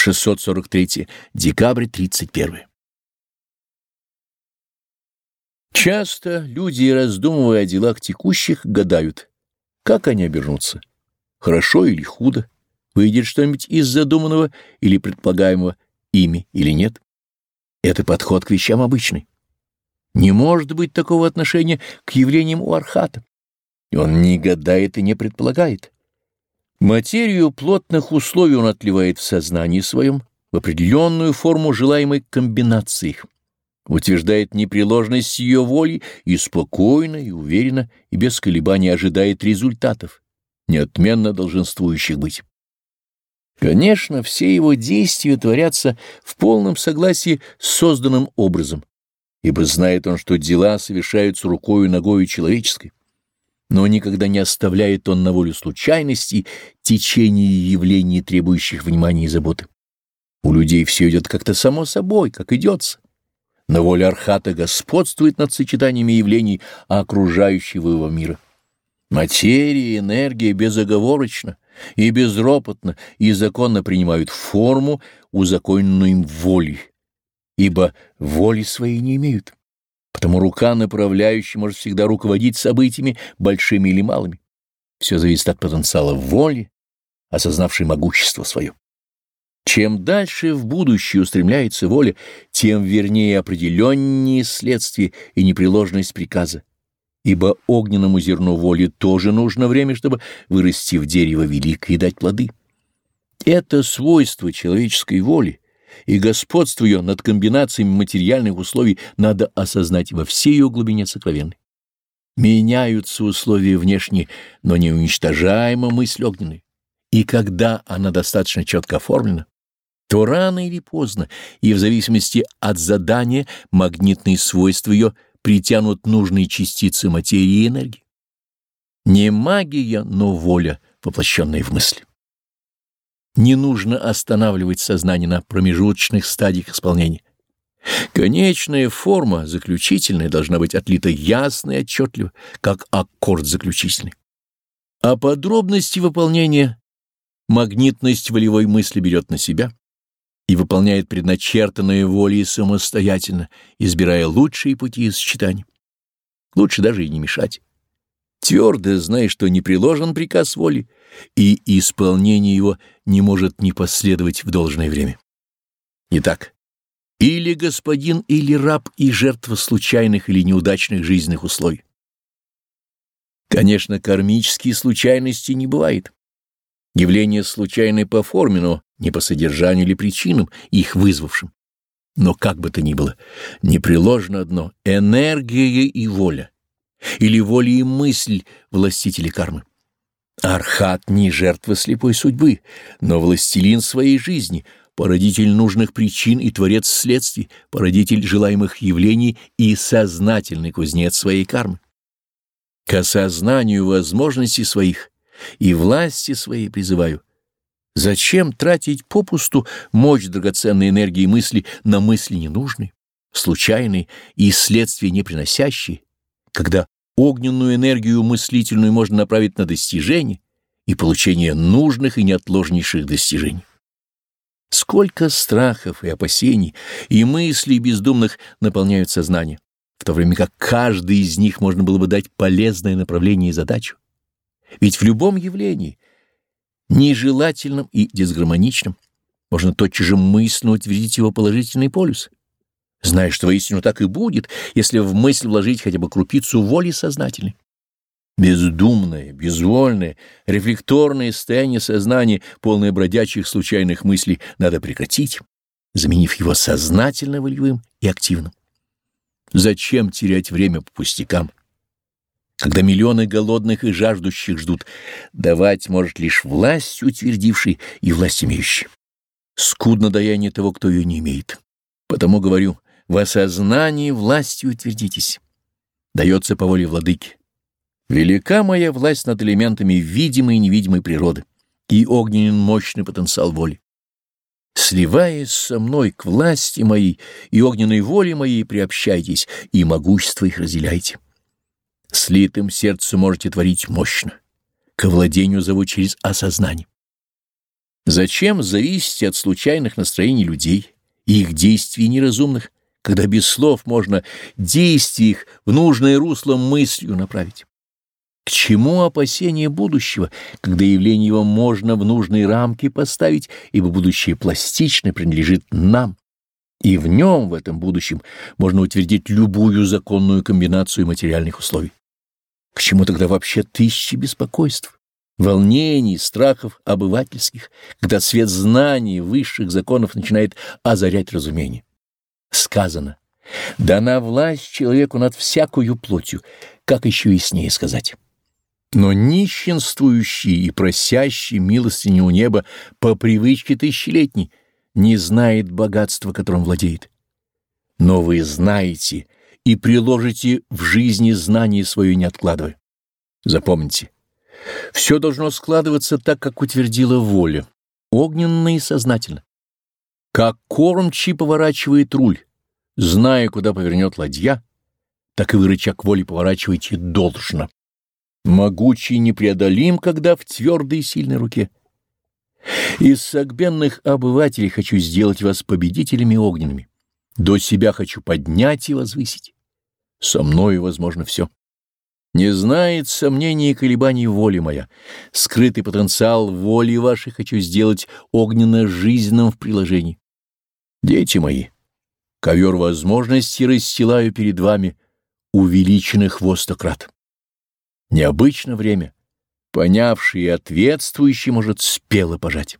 643. Декабрь 31. Часто люди, раздумывая о делах текущих, гадают, как они обернутся, хорошо или худо, выйдет что-нибудь из задуманного или предполагаемого ими или нет. Это подход к вещам обычный. Не может быть такого отношения к явлениям у архата. Он не гадает и не предполагает. Материю плотных условий он отливает в сознании своем, в определенную форму желаемой комбинации их, утверждает непреложность ее воли и спокойно, и уверенно, и без колебаний ожидает результатов, неотменно долженствующих быть. Конечно, все его действия творятся в полном согласии с созданным образом, ибо знает он, что дела совершаются рукою и ногою человеческой но никогда не оставляет он на волю случайностей течение явлений, требующих внимания и заботы. У людей все идет как-то само собой, как идется. Но воля Архата господствует над сочетаниями явлений окружающего его мира. Материя и энергия безоговорочно и безропотно и законно принимают форму, узаконенную им волей, ибо воли своей не имеют. Потому рука направляющая может всегда руководить событиями, большими или малыми. Все зависит от потенциала воли, осознавшей могущество свое. Чем дальше в будущее устремляется воля, тем вернее определеннее следствие и непреложность приказа, ибо огненному зерну воли тоже нужно время, чтобы вырасти в дерево великое и дать плоды. Это свойство человеческой воли и господство ее над комбинациями материальных условий надо осознать во всей ее глубине сокровенной. Меняются условия внешние, но не уничтожаема мысль огненная. И когда она достаточно четко оформлена, то рано или поздно, и в зависимости от задания, магнитные свойства ее притянут нужные частицы материи и энергии. Не магия, но воля, воплощенная в мысли. Не нужно останавливать сознание на промежуточных стадиях исполнения. Конечная форма, заключительная, должна быть отлита ясно и отчетливо, как аккорд заключительный. А подробности выполнения магнитность волевой мысли берет на себя и выполняет предначертанные волей самостоятельно, избирая лучшие пути сочетаний. Лучше даже и не мешать. Твердо зная, что не приложен приказ воли, и исполнение его не может не последовать в должное время. Итак, или господин, или раб и жертва случайных или неудачных жизненных условий. Конечно, кармические случайности не бывает. Явление случайное по форме, но не по содержанию или причинам, их вызвавшим. Но как бы то ни было, непреложно одно — энергия и воля, или воля и мысль властителей кармы. Архат не жертва слепой судьбы, но властелин своей жизни, породитель нужных причин и творец следствий, породитель желаемых явлений и сознательный кузнец своей кармы. К осознанию возможностей своих и власти своей призываю. Зачем тратить попусту мощь драгоценной энергии мысли на мысли ненужные, случайные и следствия не приносящие, когда огненную энергию мыслительную можно направить на достижение и получение нужных и неотложнейших достижений. Сколько страхов и опасений и мыслей бездумных наполняют сознание, в то время как каждый из них можно было бы дать полезное направление и задачу. Ведь в любом явлении, нежелательном и дисгармоничном, можно тотчас же мысленно утвердить его положительный полюс — зная, что воистину так и будет, если в мысль вложить хотя бы крупицу воли сознательной. Бездумное, безвольное, рефлекторное состояние сознания, полное бродячих случайных мыслей, надо прекратить, заменив его сознательно волевым и активным. Зачем терять время по пустякам? Когда миллионы голодных и жаждущих ждут, давать может лишь власть утвердивший и власть имеющий. Скудно даяние того, кто ее не имеет. Потому говорю — в осознании властью утвердитесь. Дается по воле владыки. Велика моя власть над элементами видимой и невидимой природы и огненный мощный потенциал воли. Сливаясь со мной к власти моей и огненной воле моей, приобщайтесь и могущество их разделяйте. Слитым сердцем можете творить мощно. К владению зову через осознание. Зачем зависеть от случайных настроений людей и их действий неразумных, когда без слов можно действия их в нужное русло мыслью направить? К чему опасение будущего, когда явление его можно в нужные рамки поставить, ибо будущее пластично принадлежит нам, и в нем, в этом будущем, можно утвердить любую законную комбинацию материальных условий? К чему тогда вообще тысячи беспокойств, волнений, страхов обывательских, когда свет знаний высших законов начинает озарять разумение? Сказано, дана власть человеку над всякую плотью, как еще яснее сказать? Но нищенствующий и просящий милостыню у неба по привычке тысячелетней не знает богатства, которым владеет. Но вы знаете и приложите в жизни знание свое не откладывая. Запомните, все должно складываться так, как утвердила воля, огненно и сознательно. Как кормчий поворачивает руль, зная, куда повернет ладья, так и вы рычаг воли поворачиваете должно могучий непреодолим, когда в твердой и сильной руке. Из согбенных обывателей хочу сделать вас победителями огненными. До себя хочу поднять и возвысить. Со мною возможно все. Не знает сомнений и колебаний воли моя. Скрытый потенциал воли вашей хочу сделать огненно-жизненным в приложении. Дети мои, ковер возможностей расстилаю перед вами, увеличенных во сто. Необычно время. Понявший и ответствующий может спело пожать.